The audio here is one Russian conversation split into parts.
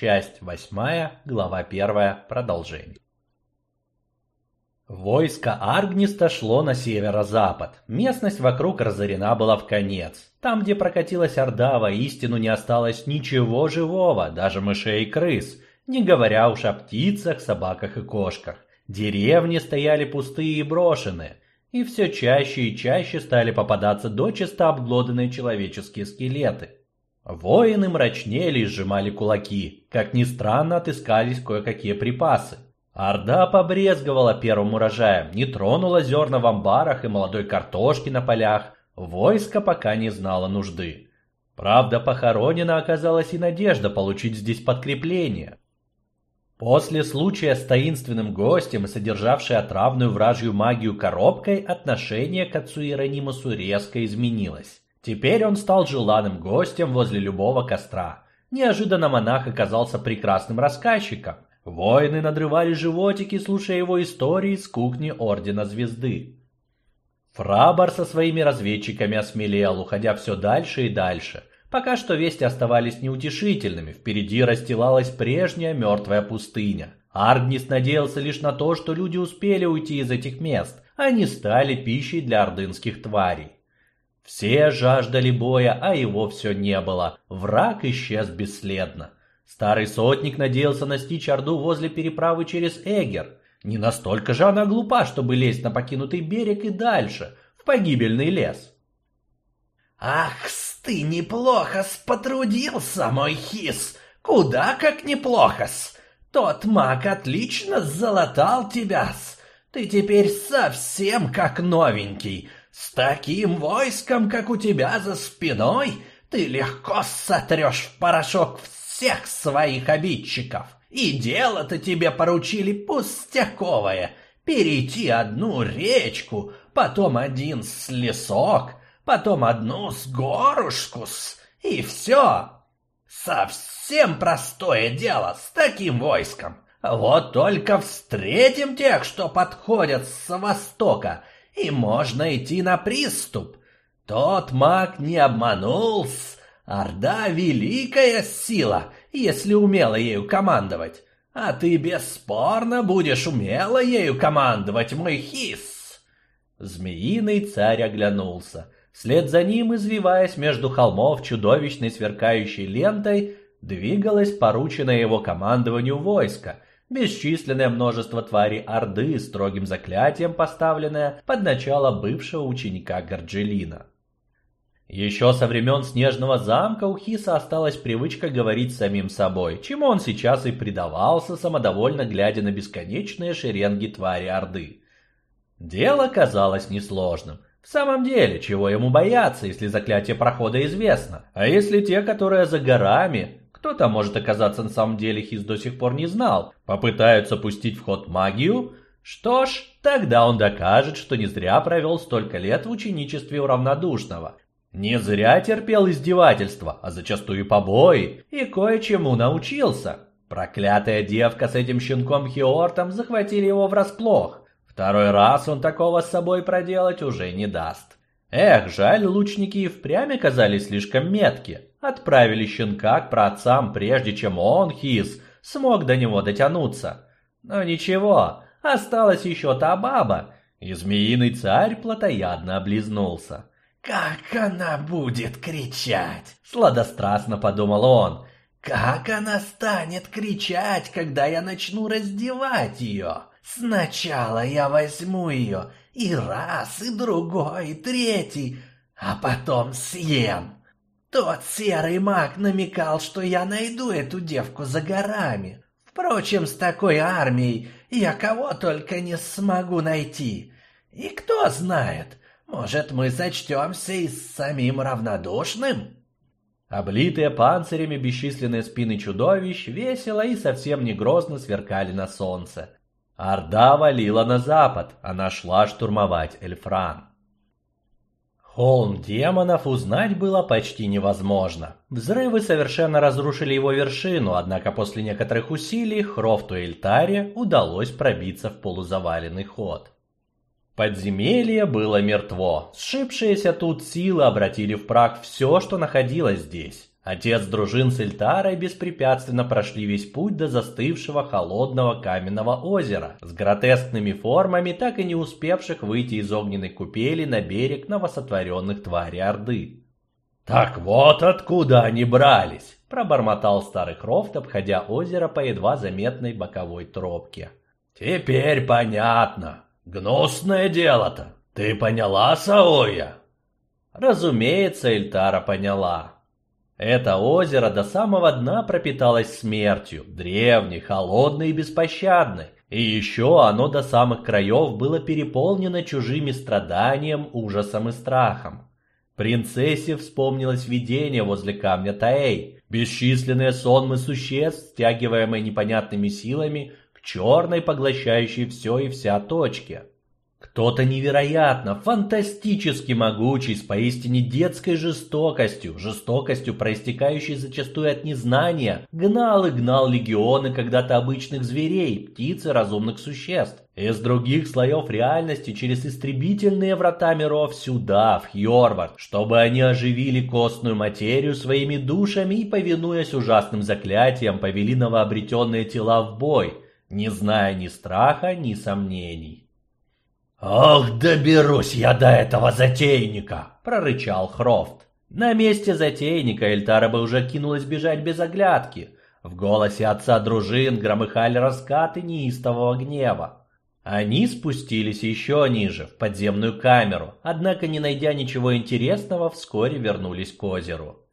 часть 8, глава 1, продолжение. Войско Аргниста шло на северо-запад. Местность вокруг разорена была в конец. Там, где прокатилась Орда, воистину не осталось ничего живого, даже мышей и крыс, не говоря уж о птицах, собаках и кошках. Деревни стояли пустые и брошенные, и все чаще и чаще стали попадаться дочисто обглоданные человеческие скелеты. Воины мрачнели и сжимали кулаки. Как ни странно, отыскались кое-какие припасы. Орда побрезговала первым урожаем, не тронула зерна в амбарах и молодой картошки на полях. Войско пока не знало нужды. Правда, похоронена оказалась и надежда получить здесь подкрепление. После случая с таинственным гостем и содержавшей отравную вражью магию коробкой, отношение к отцу Иеронимусу резко изменилось. Теперь он стал желанным гостем возле любого костра. Неожиданно монах оказался прекрасным рассказчиком. Воины надрывали животики, слушая его истории с кухни Ордена Звезды. Фрабар со своими разведчиками осмелел, уходя все дальше и дальше. Пока что вести оставались неутешительными, впереди расстилалась прежняя мертвая пустыня. Аргнис надеялся лишь на то, что люди успели уйти из этих мест, а не стали пищей для ордынских тварей. Все жаждали боя, а его все не было. Враг исчез бесследно. Старый сотник надеялся настичь Орду возле переправы через Эгер. Не настолько же она глупа, чтобы лезть на покинутый берег и дальше, в погибельный лес. «Ах, ты неплохо-с потрудился, мой хис, куда как неплохо-с. Тот маг отлично залатал тебя-с. Ты теперь совсем как новенький. С таким войском, как у тебя за спиной, ты легко сотрешь в порошок всех своих обидчиков. И дело-то тебе поручили пустяковое — перейти одну речку, потом один с лесок, потом одну с горушку-с, и все. Совсем простое дело с таким войском. Вот только встретим тех, что подходят с востока, и можно идти на приступ. Тот маг не обманулся. Орда — великая сила, если умело ею командовать. А ты бесспорно будешь умело ею командовать, мой хис. Змеиный царь оглянулся. Вслед за ним, извиваясь между холмов чудовищной сверкающей лентой, двигалось порученное его командованию войско, бесчисленное множество тварей Орды, строгим заклятием поставленное под начало бывшего ученика Горджелина. Еще со времен Снежного замка у Хиса осталась привычка говорить самим собой, чему он сейчас и предавался, самодовольно глядя на бесконечные шеренги твари Орды. Дело казалось несложным. В самом деле, чего ему бояться, если заклятие прохода известно? А если те, которые за горами, кто там может оказаться на самом деле Хиз до сих пор не знал, попытаются пустить в ход магию? Что ж, тогда он докажет, что не зря провел столько лет в ученичестве у равнодушного. Не зря терпел издевательства, а зачастую побои, и кое-чему научился. Проклятая девка с этим щенком Хиортом захватили его врасплох. Второй раз он такого с собой проделать уже не даст. Эх, жаль, лучники и впрямь оказались слишком метки. Отправили щенка к праотцам, прежде чем он, Хиз, смог до него дотянуться. Но ничего, осталась еще та баба, и змеиный царь плотоядно облизнулся. «Как она будет кричать!» — сладострастно подумал он. «Как она станет кричать, когда я начну раздевать ее? Сначала я возьму ее и раз, и другой, и третий, а потом съем. Тот серый маг намекал, что я найду эту девку за горами. Впрочем, с такой армией я кого только не смогу найти. И кто знает, может, мы сочтемся и с самим равнодушным?» Облитые панцирями бесчисленные спины чудовищ весело и совсем не грозно сверкали на солнце. Орда валила на запад, она шла штурмовать Эльфран. Холм демонов узнать было почти невозможно. Взрывы совершенно разрушили его вершину, однако после некоторых усилий Хрофту и Эльтаре удалось пробиться в полузаваленный ход. Подземелье было мертво. Сшибшиеся тут силы обратили в прах все, что находилось здесь. Отец дружин с Эльтарой беспрепятственно прошли весь путь до застывшего холодного каменного озера с гротескными формами, так и не успевших выйти из огненной купели на берег новосотворенных тварей Орды. «Так вот откуда они брались!» – пробормотал старый Крофт, обходя озеро по едва заметной боковой тропке. «Теперь понятно. Гнусное дело-то. Ты поняла, Саоя?» Разумеется, Эльтара поняла. Это озеро до самого дна пропиталось смертью, древней, холодной и беспощадной. И еще оно до самых краев было переполнено чужими страданием, ужасом и страхом. Принцессе вспомнилось видение возле камня Таэй, бесчисленные сонмы существ, стягиваемые непонятными силами к черной, поглощающей все и вся точке. Кто-то невероятно, фантастически могучий, с поистине детской жестокостью, жестокостью, проистекающей зачастую от незнания, гнал и гнал легионы когда-то обычных зверей, птиц и разумных существ. Из других слоев реальности через истребительные врата миров сюда, в Хьорвард, чтобы они оживили костную материю своими душами и, повинуясь ужасным заклятиям, повели новообретенные тела в бой, не зная ни страха, ни сомнений. «Ох, доберусь я до этого затейника!» – прорычал Хрофт. На месте затейника Эльтара бы уже кинулась бежать без оглядки. В голосе отца дружин громыхали раскаты неистового гнева. Они спустились еще ниже, в подземную камеру, однако, не найдя ничего интересного, вскоре вернулись к озеру.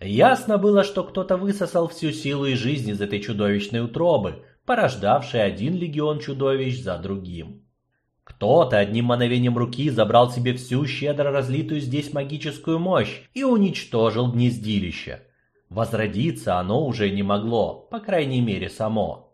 Ясно было, что кто-то высосал всю силу и жизнь из этой чудовищной утробы, порождавшей один легион чудовищ за другим. Кто-то одним мановением руки забрал себе всю щедро разлитую здесь магическую мощь и уничтожил гнездилище. Возродиться оно уже не могло, по крайней мере само.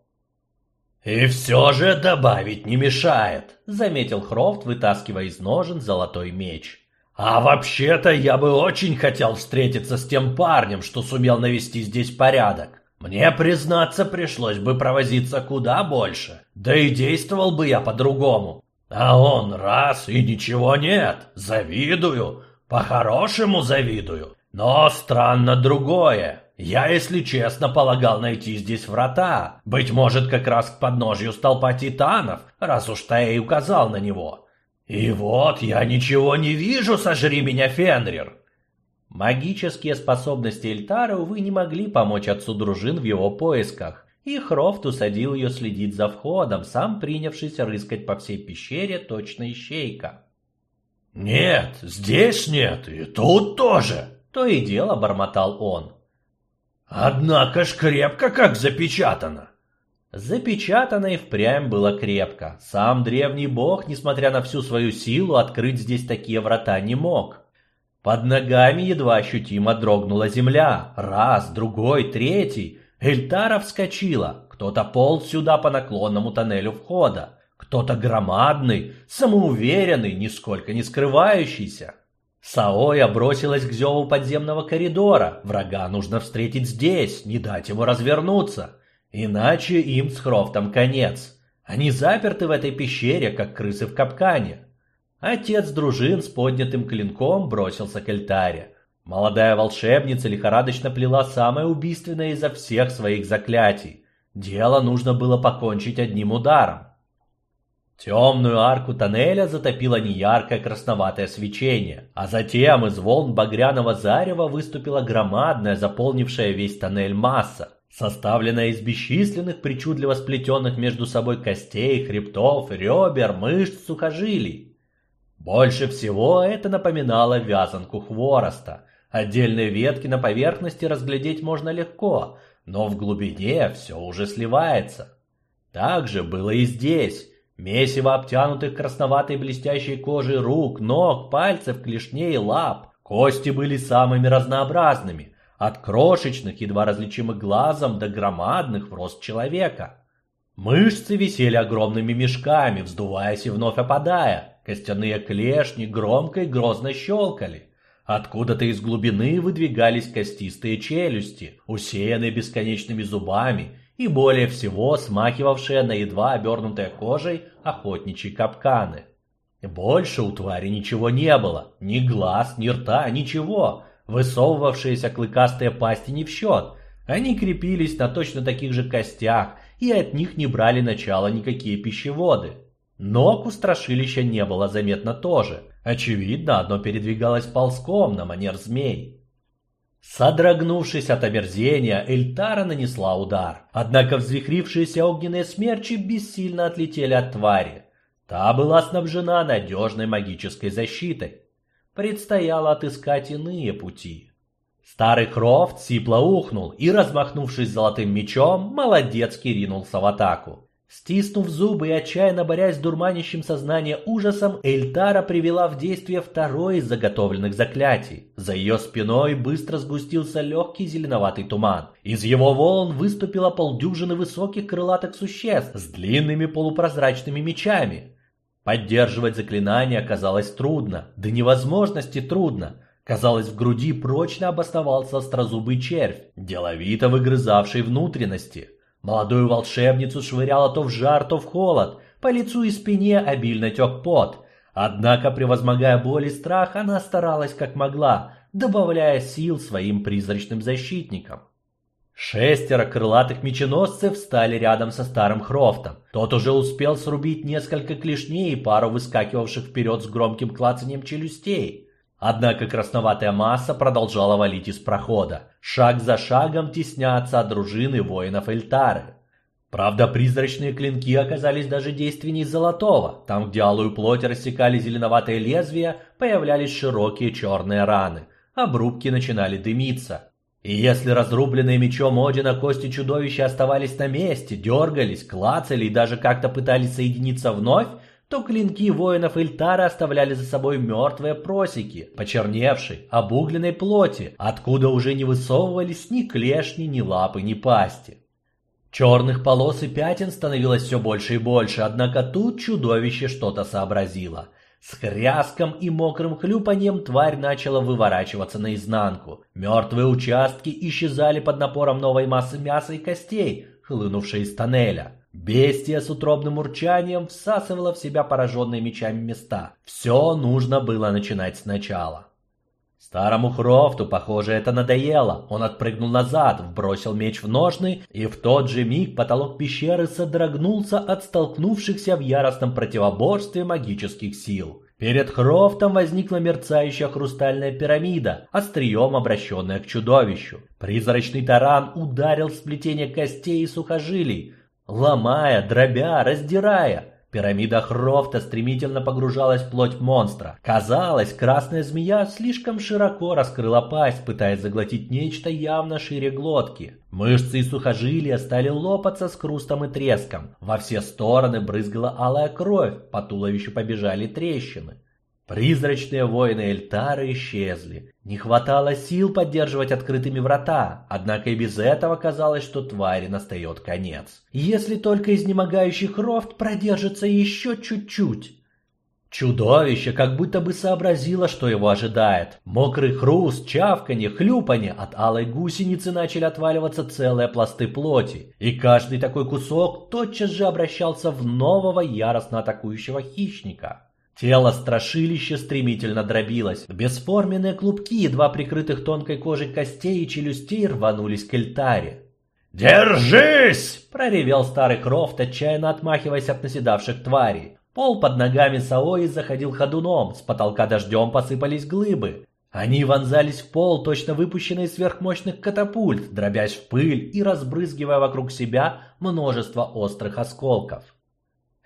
«И все же добавить не мешает», — заметил Хрофт, вытаскивая из ножен золотой меч. «А вообще-то я бы очень хотел встретиться с тем парнем, что сумел навести здесь порядок. Мне, признаться, пришлось бы провозиться куда больше. Да и действовал бы я по-другому. А он раз и ничего нет. Завидую. По-хорошему завидую. Но странно другое. Я, если честно, полагал найти здесь врата. Быть может, как раз к подножью столпа титанов, раз уж Таэй указал на него. И вот я ничего не вижу, сожри меня, Фенрир. Магические способности Эльтара, увы, не могли помочь отцу дружин в его поисках и Хрофт усадил ее следить за входом, сам принявшись рыскать по всей пещере точно ищейка. «Нет, здесь нет, и тут тоже!» — то и дело бормотал он. «Однако ж крепко как запечатано!» Запечатано и впрямь было крепко. Сам древний бог, несмотря на всю свою силу, открыть здесь такие врата не мог. Под ногами едва ощутимо дрогнула земля. Раз, другой, третий — Эльтара вскочила, кто-то полз сюда по наклонному тоннелю входа, кто-то громадный, самоуверенный, нисколько не скрывающийся. Саоя бросилась к зеву подземного коридора. Врага нужно встретить здесь, не дать ему развернуться. Иначе им с Хрофтом конец. Они заперты в этой пещере, как крысы в капкане. Отец дружин с поднятым клинком бросился к Эльтаре. Молодая волшебница лихорадочно плела самое убийственное изо всех своих заклятий. Дело нужно было покончить одним ударом. Темную арку тоннеля затопило неяркое красноватое свечение, а затем из волн багряного зарева выступила громадная, заполнившая весь тоннель масса, составленная из бесчисленных причудливо сплетенных между собой костей, хребтов, ребер, мышц, сухожилий. Больше всего это напоминало вязанку хвороста, Отдельные ветки на поверхности разглядеть можно легко, но в глубине все уже сливается. Так же было и здесь. Месиво обтянутых красноватой блестящей кожей рук, ног, пальцев, клешней, лап. Кости были самыми разнообразными, от крошечных, едва различимых глазом, до громадных в рост человека. Мышцы висели огромными мешками, вздуваясь и вновь опадая. Костяные клешни громко и грозно щелкали. Откуда-то из глубины выдвигались костистые челюсти, усеянные бесконечными зубами и более всего смахивавшие на едва обернутые кожей охотничьи капканы. Больше у твари ничего не было, ни глаз, ни рта, ничего. Высовывавшиеся клыкастые пасти не в счет. Они крепились на точно таких же костях, и от них не брали начало никакие пищеводы. Ног у страшилища не было заметно тоже. Очевидно, одно передвигалось ползком на манер змей. Содрогнувшись от омерзения, Эльтара нанесла удар. Однако взвихрившиеся огненные смерчи бессильно отлетели от твари. Та была снабжена надежной магической защитой. Предстояло отыскать иные пути. Старый Крофт сипло ухнул и, размахнувшись золотым мечом, молодецки ринулся в атаку. Стиснув зубы и отчаянно борясь с дурманящим сознание ужасом, Эльтара привела в действие второе из заготовленных заклятий. За ее спиной быстро сгустился легкий зеленоватый туман. Из его волн выступило полдюжины высоких крылатых существ с длинными полупрозрачными мечами. Поддерживать заклинание оказалось трудно, до невозможности трудно. Казалось, в груди прочно обосновался острозубый червь, деловито выгрызавший внутренности. Молодую волшебницу швыряло то в жар, то в холод, по лицу и спине обильно тек пот. Однако, превозмогая боль и страх, она старалась как могла, добавляя сил своим призрачным защитникам. Шестеро крылатых меченосцев встали рядом со старым Хрофтом. Тот уже успел срубить несколько клешней и пару выскакивавших вперед с громким клацанием челюстей. Однако красноватая масса продолжала валить из прохода, шаг за шагом тесняться от дружины воинов Эльтары. Правда, призрачные клинки оказались даже действенней золотого. Там, где алую плоть рассекали зеленоватые лезвия, появлялись широкие черные раны. Обрубки начинали дымиться. И если разрубленные мечом Одина кости чудовища оставались на месте, дергались, клацали и даже как-то пытались соединиться вновь, то клинки воинов Ильтара оставляли за собой мертвые просеки, почерневшей, обугленной плоти, откуда уже не высовывались ни клешни, ни лапы, ни пасти. Черных полос и пятен становилось все больше и больше, однако тут чудовище что-то сообразило. С хряском и мокрым хлюпаньем тварь начала выворачиваться наизнанку. Мертвые участки исчезали под напором новой массы мяса и костей, хлынувшей из тоннеля. Бестия с утробным урчанием всасывала в себя пораженные мечами места. Все нужно было начинать сначала. Старому Хрофту, похоже, это надоело. Он отпрыгнул назад, вбросил меч в ножны, и в тот же миг потолок пещеры содрогнулся от столкнувшихся в яростном противоборстве магических сил. Перед Хрофтом возникла мерцающая хрустальная пирамида, острием обращенная к чудовищу. Призрачный таран ударил в сплетение костей и сухожилий, Ломая, дробя, раздирая. Пирамида Хрофта стремительно погружалась в плоть монстра. Казалось, красная змея слишком широко раскрыла пасть, пытаясь заглотить нечто явно шире глотки. Мышцы и сухожилия стали лопаться с хрустом и треском. Во все стороны брызгала алая кровь, по туловищу побежали трещины. Призрачные воины Эльтара исчезли. Не хватало сил поддерживать открытыми врата, однако и без этого казалось, что твари настает конец. Если только изнемогающий Хрофт продержится еще чуть-чуть. Чудовище как будто бы сообразило, что его ожидает. Мокрый хруст, чавканье, хлюпанье. От алой гусеницы начали отваливаться целые пласты плоти. И каждый такой кусок тотчас же обращался в нового яростно атакующего хищника. Тело страшилища стремительно дробилось. Бесформенные клубки, едва прикрытых тонкой кожей костей и челюстей, рванулись к Эльтаре. «Держись!» – проревел старый Крофт, отчаянно отмахиваясь от наседавших тварей. Пол под ногами Саои заходил ходуном, с потолка дождем посыпались глыбы. Они вонзались в пол, точно выпущенные сверхмощных катапульт, дробясь в пыль и разбрызгивая вокруг себя множество острых осколков.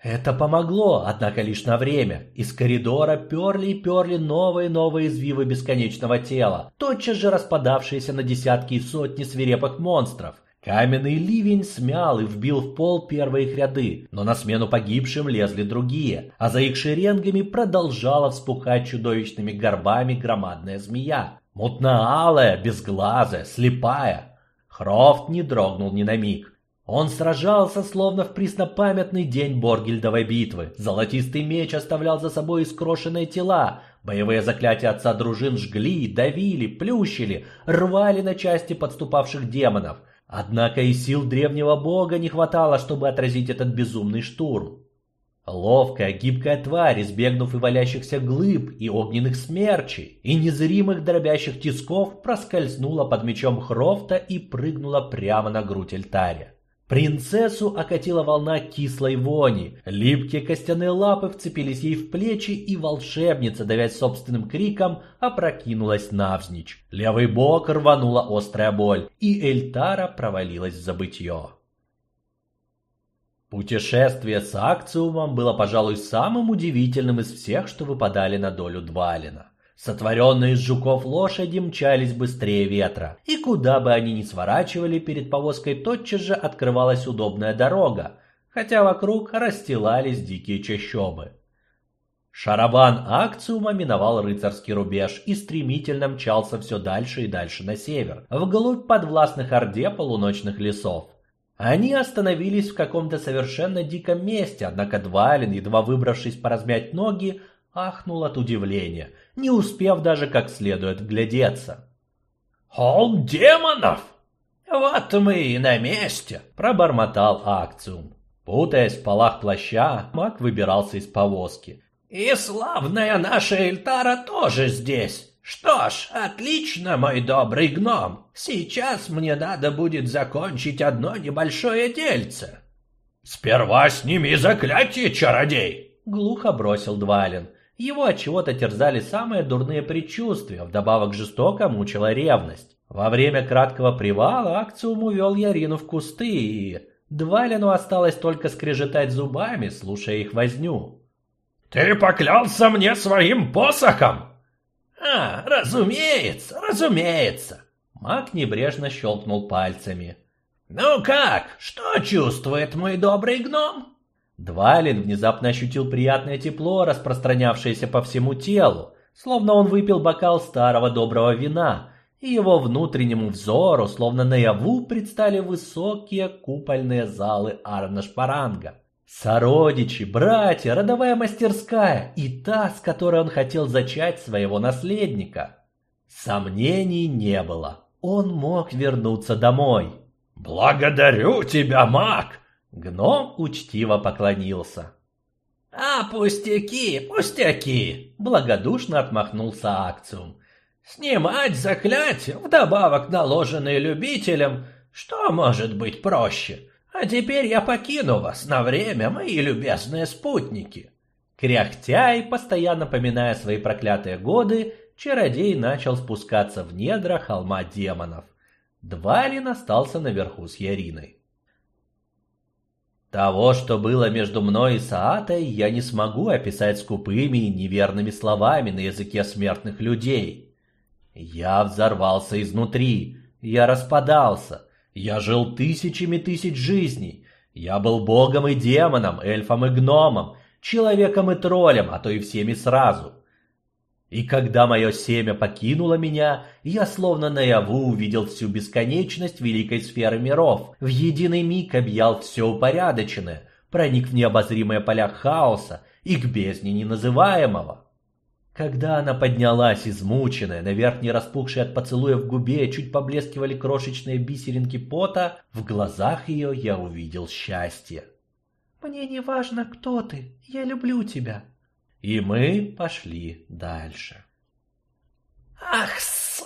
Это помогло, однако лишь на время. Из коридора перли и перли новые новые извивы бесконечного тела, тотчас же распадавшиеся на десятки и сотни свирепых монстров. Каменный ливень смял и вбил в пол первые их ряды, но на смену погибшим лезли другие, а за их шеренгами продолжала вспухать чудовищными горбами громадная змея. Мутно-алая, безглазая, слепая. Хрофт не дрогнул ни на миг. Он сражался, словно в преснопамятный день Боргельдовой битвы. Золотистый меч оставлял за собой искрошенные тела. Боевые заклятия отца дружин жгли, давили, плющили, рвали на части подступавших демонов. Однако и сил древнего бога не хватало, чтобы отразить этот безумный штурм. Ловкая, гибкая тварь, избегнув и валящихся глыб, и огненных смерчей, и незримых дробящих тисков, проскользнула под мечом Хрофта и прыгнула прямо на грудь Эльтаря. Принцессу окатила волна кислой вони, липкие костяные лапы вцепились ей в плечи, и волшебница, давясь собственным криком, опрокинулась навзничь. Левый бок рванула острая боль, и Эльтара провалилась в забытье. Путешествие с Акциумом было, пожалуй, самым удивительным из всех, что выпадали на долю Двалина. Сотворенные из жуков лошади мчались быстрее ветра, и куда бы они ни сворачивали, перед повозкой тотчас же открывалась удобная дорога, хотя вокруг расстилались дикие чащобы. Шарабан Акциума миновал рыцарский рубеж и стремительно мчался все дальше и дальше на север, вглубь подвластных Орде полуночных лесов. Они остановились в каком-то совершенно диком месте, однако Двалин, едва выбравшись поразмять ноги, ахнул от удивления, не успев даже как следует вглядеться. «Холм демонов! Вот мы и на месте!» – пробормотал Акциум. Путаясь в полах плаща, маг выбирался из повозки. «И славная наша Эльтара тоже здесь!» «Что ж, отлично, мой добрый гном. Сейчас мне надо будет закончить одно небольшое дельце». «Сперва сними заклятие, чародей!» — глухо бросил Двалин. Его от чего-то терзали самые дурные предчувствия, вдобавок жестоко мучила ревность. Во время краткого привала Акциум увел Ярину в кусты, и Двалину осталось только скрежетать зубами, слушая их возню. «Ты поклялся мне своим посохом!» «А, разумеется, разумеется!» Маг небрежно щелкнул пальцами. «Ну как, что чувствует мой добрый гном?» Двалин внезапно ощутил приятное тепло, распространявшееся по всему телу, словно он выпил бокал старого доброго вина, и его внутреннему взору, словно наяву, предстали высокие купольные залы Арнашпаранга. Сородичи, братья, родовая мастерская и та, с которой он хотел зачать своего наследника. Сомнений не было. Он мог вернуться домой. «Благодарю тебя, маг!» Гном учтиво поклонился. «А, пустяки, пустяки!» Благодушно отмахнулся Акциум. «Снимать заклятие, вдобавок наложенные любителям, что может быть проще?» А теперь я покину вас на время, мои любезные спутники. Кряхтя и постоянно поминая свои проклятые годы, чародей начал спускаться в недра холма демонов. Двалин остался наверху с Яриной. Того, что было между мной и Саатой, я не смогу описать скупыми и неверными словами на языке смертных людей. Я взорвался изнутри, я распадался, я жил тысячами тысяч жизней. Я был богом и демоном, эльфом и гномом, человеком и троллем, а то и всеми сразу. И когда мое семя покинуло меня, я словно наяву увидел всю бесконечность великой сферы миров, в единый миг объял все упорядоченное, проник в необозримые поля хаоса и к бездне неназываемого. Когда она поднялась, измученная, на верхней распухшей от поцелуя в губе чуть поблескивали крошечные бисеринки пота, в глазах ее я увидел счастье. «Мне не важно, кто ты, я люблю тебя». И мы пошли дальше. «Ах,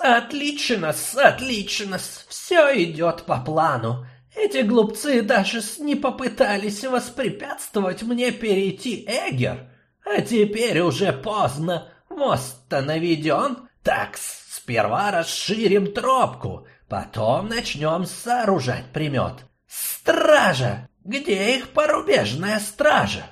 отлично, отлично, все идет по плану. Эти глупцы даже не попытались воспрепятствовать мне перейти Эгер, а теперь уже поздно». Мост-то наведен? Так, сперва расширим тропку, потом начнем сооружать примет. Стража! Где их порубежная стража?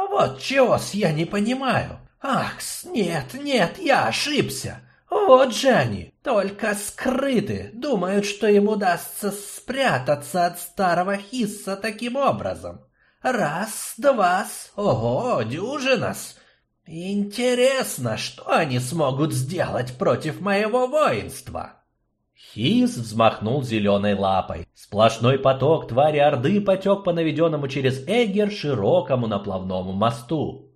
А вот чего-с я не понимаю. Ах, нет, нет, я ошибся. Вот же они, только скрыты, думают, что им удастся спрятаться от старого Хисса таким образом. Раз, два, ого, дюжинас, Интересно, что они смогут сделать против моего воинства? Хиз взмахнул зеленой лапой. Сплошной поток твари Орды потек по наведенному через Эгер широкому наплавному мосту.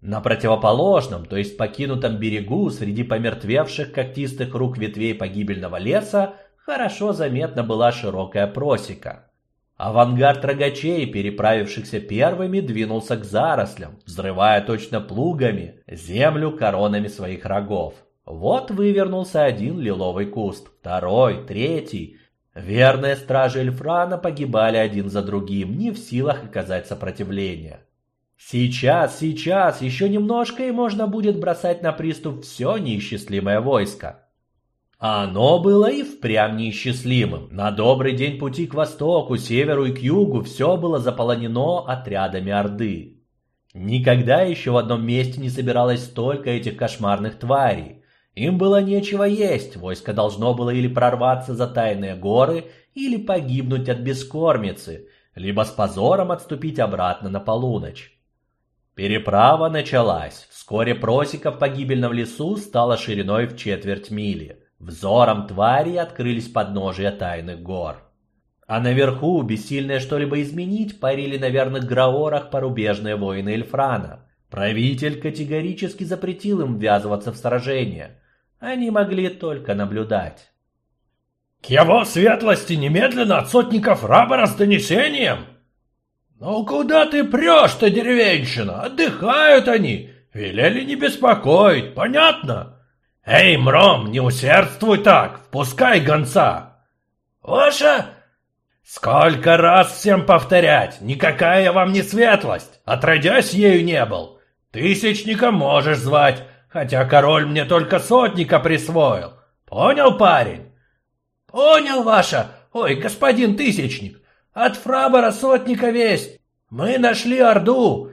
На противоположном, то есть покинутом берегу, среди помертвевших когтистых рук ветвей погибельного леса, хорошо заметна была широкая просека. Авангард рогачей, переправившихся первыми, двинулся к зарослям, взрывая точно плугами землю коронами своих рогов. Вот вывернулся один лиловый куст, второй, третий. Верные стражи Эльфрана погибали один за другим, не в силах оказать сопротивление. Сейчас, сейчас, еще немножко и можно будет бросать на приступ все неисчислимое войско. Оно было и впрямь неисчислимым. На добрый день пути к востоку, северу и к югу все было заполонено отрядами Орды. Никогда еще в одном месте не собиралось столько этих кошмарных тварей. Им было нечего есть, войско должно было или прорваться за тайные горы, или погибнуть от бескормицы, либо с позором отступить обратно на полуночь. Переправа началась. Вскоре просека в погибельном лесу стала шириной в четверть мили. Взором твари открылись подножия тайных гор. А наверху, бессильные что-либо изменить, парили на верных граорах порубежные воины Эльфрана. Правитель категорически запретил им ввязываться в сражение. Они могли только наблюдать. «К его светлости немедленно от сотников Рабора с донесением!» «Ну куда ты прешь-то, деревенщина? Отдыхают они! Велели не беспокоить, понятно?» «Эй, Мром, не усердствуй так, впускай гонца!» «Ваша...» «Сколько раз всем повторять, никакая вам не светлость, отродясь ею не был. Тысячника можешь звать, хотя король мне только сотника присвоил. Понял, парень? Понял, ваша. Ой, господин Тысячник, от Фрабора сотника весть. Мы нашли Орду.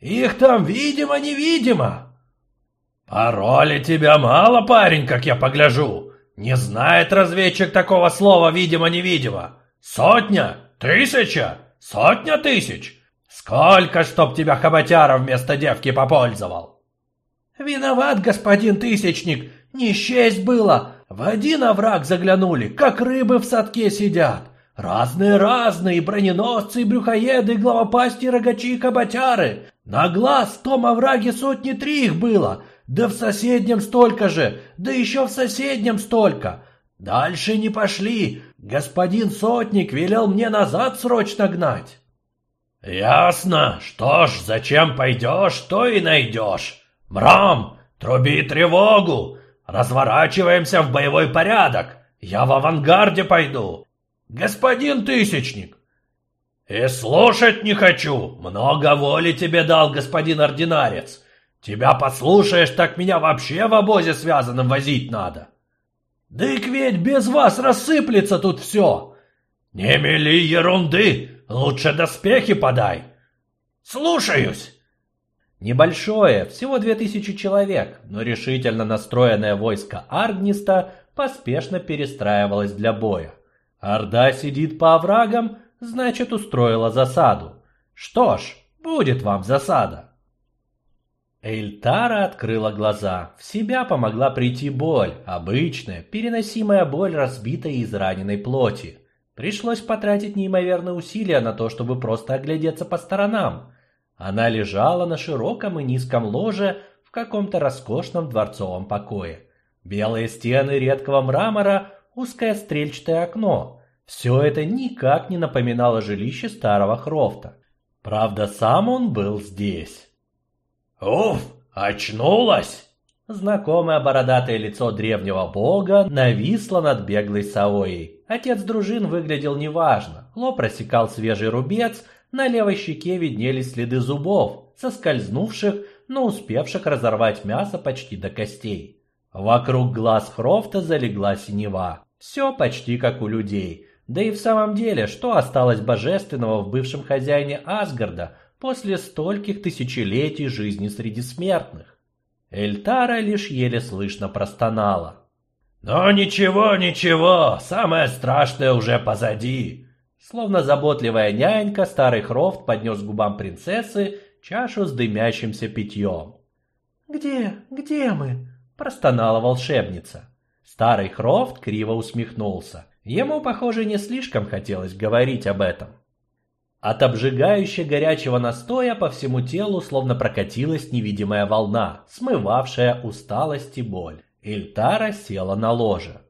Их там видимо-невидимо. Пароли тебя мало, парень, как я погляжу. Не знает разведчик такого слова видимо-невидимо. Сотня? Тысяча? Сотня тысяч? Сколько, чтоб тебя хоботяра вместо девки попользовал? «Виноват, господин Тысячник, не было. В один овраг заглянули, как рыбы в садке сидят. Разные-разные, броненосцы, брюхоеды, главопасти, рогачи и каботяры. На глаз в том овраге сотни три их было, да в соседнем столько же, да еще в соседнем столько. Дальше не пошли, господин Сотник велел мне назад срочно гнать». «Ясно. Что ж, зачем пойдешь, то и найдешь». «Мрам, труби тревогу! Разворачиваемся в боевой порядок! Я в авангарде пойду! Господин Тысячник!» «И слушать не хочу! Много воли тебе дал господин ординарец! Тебя послушаешь, так меня вообще в обозе связанным возить надо!» «Дык ведь без вас рассыплется тут все!» «Не мели ерунды! Лучше доспехи подай!» «Слушаюсь!» Небольшое, всего две тысячи человек, но решительно настроенное войско Аргниста поспешно перестраивалось для боя. Орда сидит по оврагам, значит устроила засаду. Что ж, будет вам засада. Эльтара открыла глаза. В себя помогла прийти боль, обычная, переносимая боль разбитой и израненной плоти. Пришлось потратить неимоверные усилия на то, чтобы просто оглядеться по сторонам. Она лежала на широком и низком ложе в каком-то роскошном дворцовом покое. Белые стены редкого мрамора, узкое стрельчатое окно. Все это никак не напоминало жилище старого Хрофта. Правда, сам он был здесь. «Уф, очнулась!» Знакомое бородатое лицо древнего бога нависло над беглой Саоей. Отец дружин выглядел неважно. Лоб просекал свежий рубец, на левой щеке виднелись следы зубов, соскользнувших, но успевших разорвать мясо почти до костей. Вокруг глаз Хрофта залегла синева. Все почти как у людей. Да и в самом деле, что осталось божественного в бывшем хозяине Асгарда после стольких тысячелетий жизни среди смертных? Эльтара лишь еле слышно простонала. «Но ничего, ничего, самое страшное уже позади. Словно заботливая нянька, старый Хрофт поднес к губам принцессы чашу с дымящимся питьем. «Где, где мы?» – простонала волшебница. Старый Хрофт криво усмехнулся. Ему, похоже, не слишком хотелось говорить об этом. От обжигающе горячего настоя по всему телу словно прокатилась невидимая волна, смывавшая усталость и боль. Ильтара села на ложе.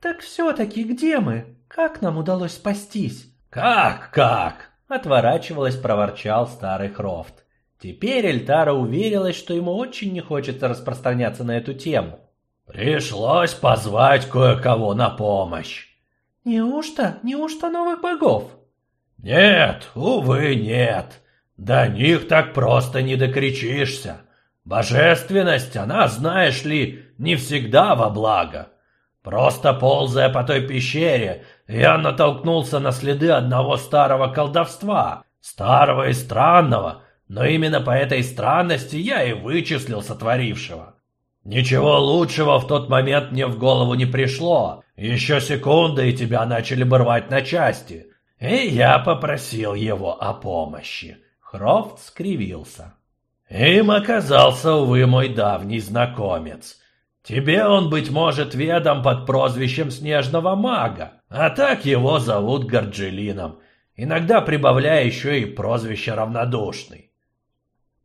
«Так все-таки где мы? Как нам удалось спастись?» «Как, как?» — отворачивалась, проворчал старый Хрофт. Теперь Эльтара уверилась, что ему очень не хочется распространяться на эту тему. «Пришлось позвать кое-кого на помощь». «Неужто? Неужто новых богов?» «Нет, увы, нет. До них так просто не докричишься. Божественность, она, знаешь ли, не всегда во благо. Просто ползая по той пещере, я натолкнулся на следы одного старого колдовства, старого и странного, но именно по этой странности я и вычислил сотворившего. Ничего лучшего в тот момент мне в голову не пришло. Еще секунды, и тебя начали бы рвать на части. И я попросил его о помощи. Хрофт скривился. Им оказался, увы, мой давний знакомец. Тебе он, быть может, ведом под прозвищем Снежного Мага, а так его зовут Горджелином, иногда прибавляя еще и прозвище Равнодушный.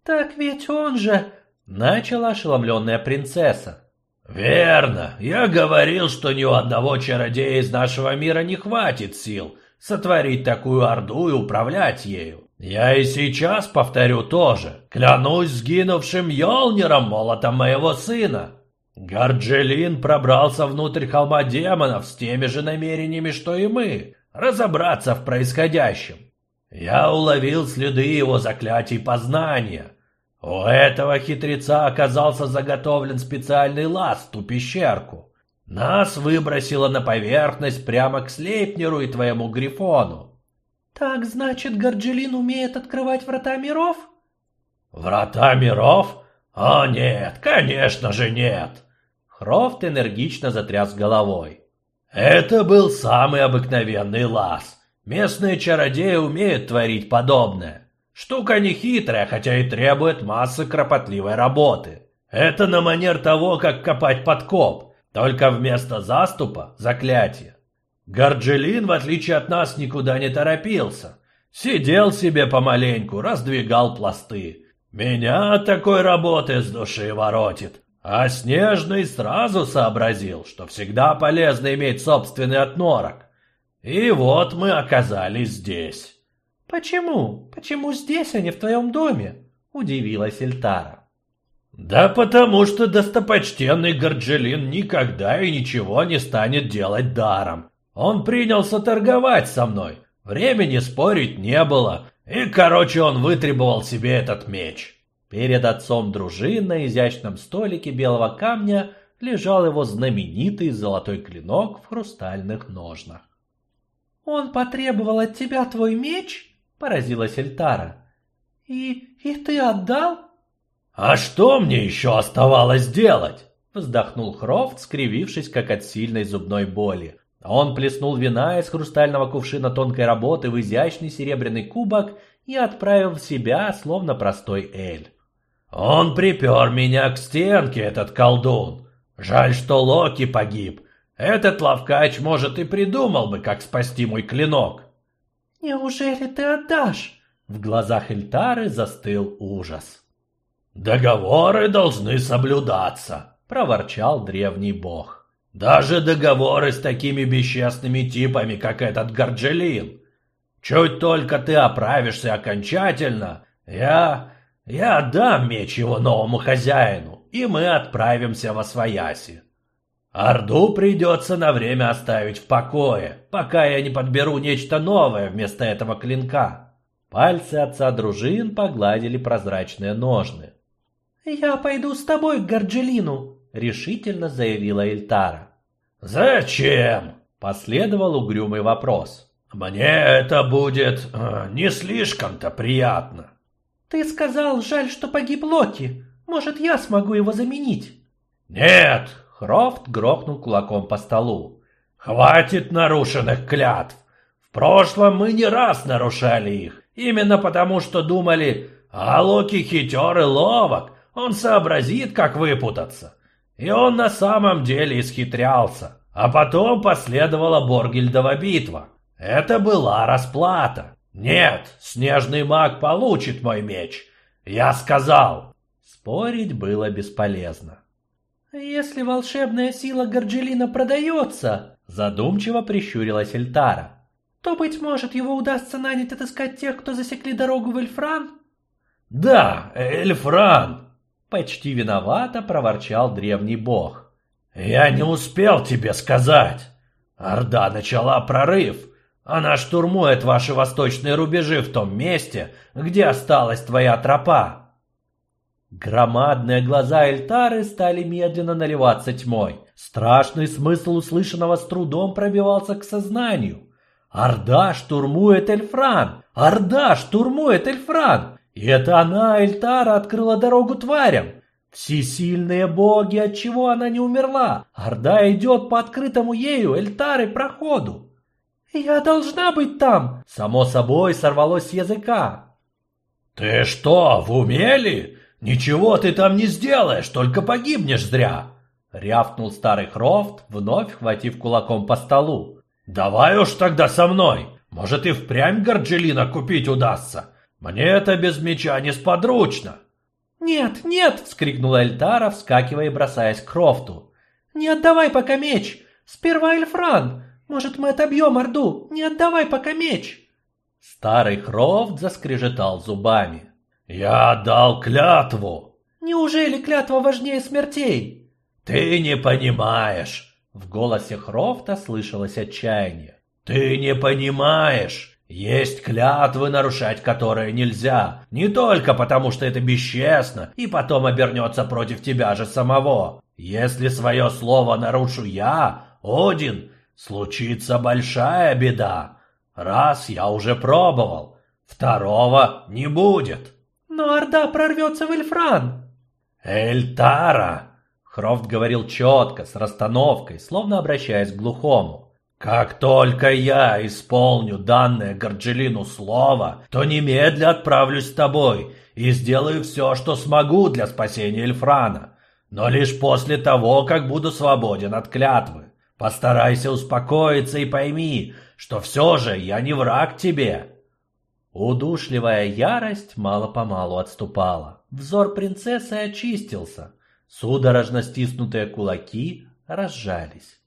«Так ведь он же...» — начала ошеломленная принцесса. «Верно. Я говорил, что ни у одного чародея из нашего мира не хватит сил сотворить такую орду и управлять ею. Я и сейчас повторю то же. Клянусь сгинувшим Йолнером, молотом моего сына. Гарджелин пробрался внутрь холма демонов с теми же намерениями, что и мы, разобраться в происходящем. Я уловил следы его заклятий познания. У этого хитреца оказался заготовлен специальный лаз в ту пещерку. Нас выбросило на поверхность прямо к Слейпнеру и твоему Грифону. «Так, значит, Горджелин умеет открывать врата миров?» «Врата миров? О нет, конечно же нет!» Хрофт энергично затряс головой. «Это был самый обыкновенный лаз. Местные чародеи умеют творить подобное. Штука не хитрая, хотя и требует массы кропотливой работы. Это на манер того, как копать подкоп, только вместо заступа – заклятие. Горджелин, в отличие от нас, никуда не торопился. Сидел себе помаленьку, раздвигал пласты. Меня от такой работы с души воротит. А Снежный сразу сообразил, что всегда полезно иметь собственный отнорок. И вот мы оказались здесь. «Почему? Почему здесь, а не в твоем доме?» – удивилась Эльтара. «Да потому что достопочтенный Горджелин никогда и ничего не станет делать даром. Он принялся торговать со мной. Времени спорить не было. И, короче, он вытребовал себе этот меч. Перед отцом дружин на изящном столике белого камня лежал его знаменитый золотой клинок в хрустальных ножнах. «Он потребовал от тебя твой меч?» – поразилась Эльтара. «И... и ты отдал?» «А что мне еще оставалось делать?» – вздохнул Хрофт, скривившись, как от сильной зубной боли. Он плеснул вина из хрустального кувшина тонкой работы в изящный серебряный кубок и отправил в себя, словно простой эль. «Он припер меня к стенке, этот колдун. Жаль, что Локи погиб. Этот ловкач, может, и придумал бы, как спасти мой клинок». «Неужели ты отдашь?» В глазах Эльтары застыл ужас. «Договоры должны соблюдаться», — проворчал древний бог. Даже договоры с такими бесчестными типами, как этот Горджелин. Чуть только ты оправишься окончательно, я... я отдам меч его новому хозяину, и мы отправимся во Свояси. Орду придется на время оставить в покое, пока я не подберу нечто новое вместо этого клинка. Пальцы отца дружин погладили прозрачные ножны. «Я пойду с тобой к Горджелину», — решительно заявила Эльтара. «Зачем?» — последовал угрюмый вопрос. «Мне это будет э, не слишком-то приятно». «Ты сказал, жаль, что погиб Локи. Может, я смогу его заменить?» «Нет!» — Хрофт грохнул кулаком по столу. «Хватит нарушенных клятв. В прошлом мы не раз нарушали их, именно потому что думали, а Локи хитер и ловок, он сообразит, как выпутаться. И он на самом деле исхитрялся. А потом последовала Боргельдова битва. Это была расплата. Нет, снежный маг получит мой меч. Я сказал. Спорить было бесполезно. «Если волшебная сила Горджелина продается...» Задумчиво прищурилась Эльтара. то, быть может, его удастся нанять отыскать тех, кто засекли дорогу в Эльфран? Да, Эльфран, почти виновато проворчал древний бог. Я не успел тебе сказать. Орда начала прорыв. Она штурмует ваши восточные рубежи в том месте, где осталась твоя тропа. Громадные глаза Эльтары стали медленно наливаться тьмой. Страшный смысл услышанного с трудом пробивался к сознанию. Орда штурмует Эльфран! Орда штурмует Эльфран! И это она, Эльтара, открыла дорогу тварям! Всесильные боги, отчего она не умерла? Орда идет по открытому ею, Эльтары, проходу! «Я должна быть там!» Само собой сорвалось с языка. «Ты что, в уме ли? Ничего ты там не сделаешь, только погибнешь зря!» Рявкнул старый Хрофт, вновь хватив кулаком по столу. «Давай уж тогда со мной. Может и впрямь Горджелина купить удастся. Мне это без меча несподручно». «Нет, нет!» — вскрикнула Эльтара, вскакивая и бросаясь к Крофту. «Не отдавай пока меч! Сперва Эльфран! Может, мы отобьем Орду? Не отдавай пока меч!» Старый Хрофт заскрежетал зубами. «Я дал клятву!» «Неужели клятва важнее смертей?» «Ты не понимаешь!» В голосе Хрофта слышалось отчаяние. «Ты не понимаешь! Есть клятвы, нарушать которые нельзя, не только потому, что это бесчестно и потом обернется против тебя же самого. Если свое слово нарушу я, Один, случится большая беда. Раз я уже пробовал, второго не будет». «Но Орда прорвется в Эльфран!» «Эльтара!» Хрофт говорил четко, с расстановкой, словно обращаясь к глухому. «Как только я исполню данное Горджелину слово, то немедля отправлюсь с тобой и сделаю все, что смогу для спасения Эльфрана, но лишь после того, как буду свободен от клятвы. Постарайся успокоиться и пойми, что все же я не враг тебе». Удушливая ярость мало-помалу отступала. Взор принцессы очистился – Судорожно стиснутые кулаки разжались.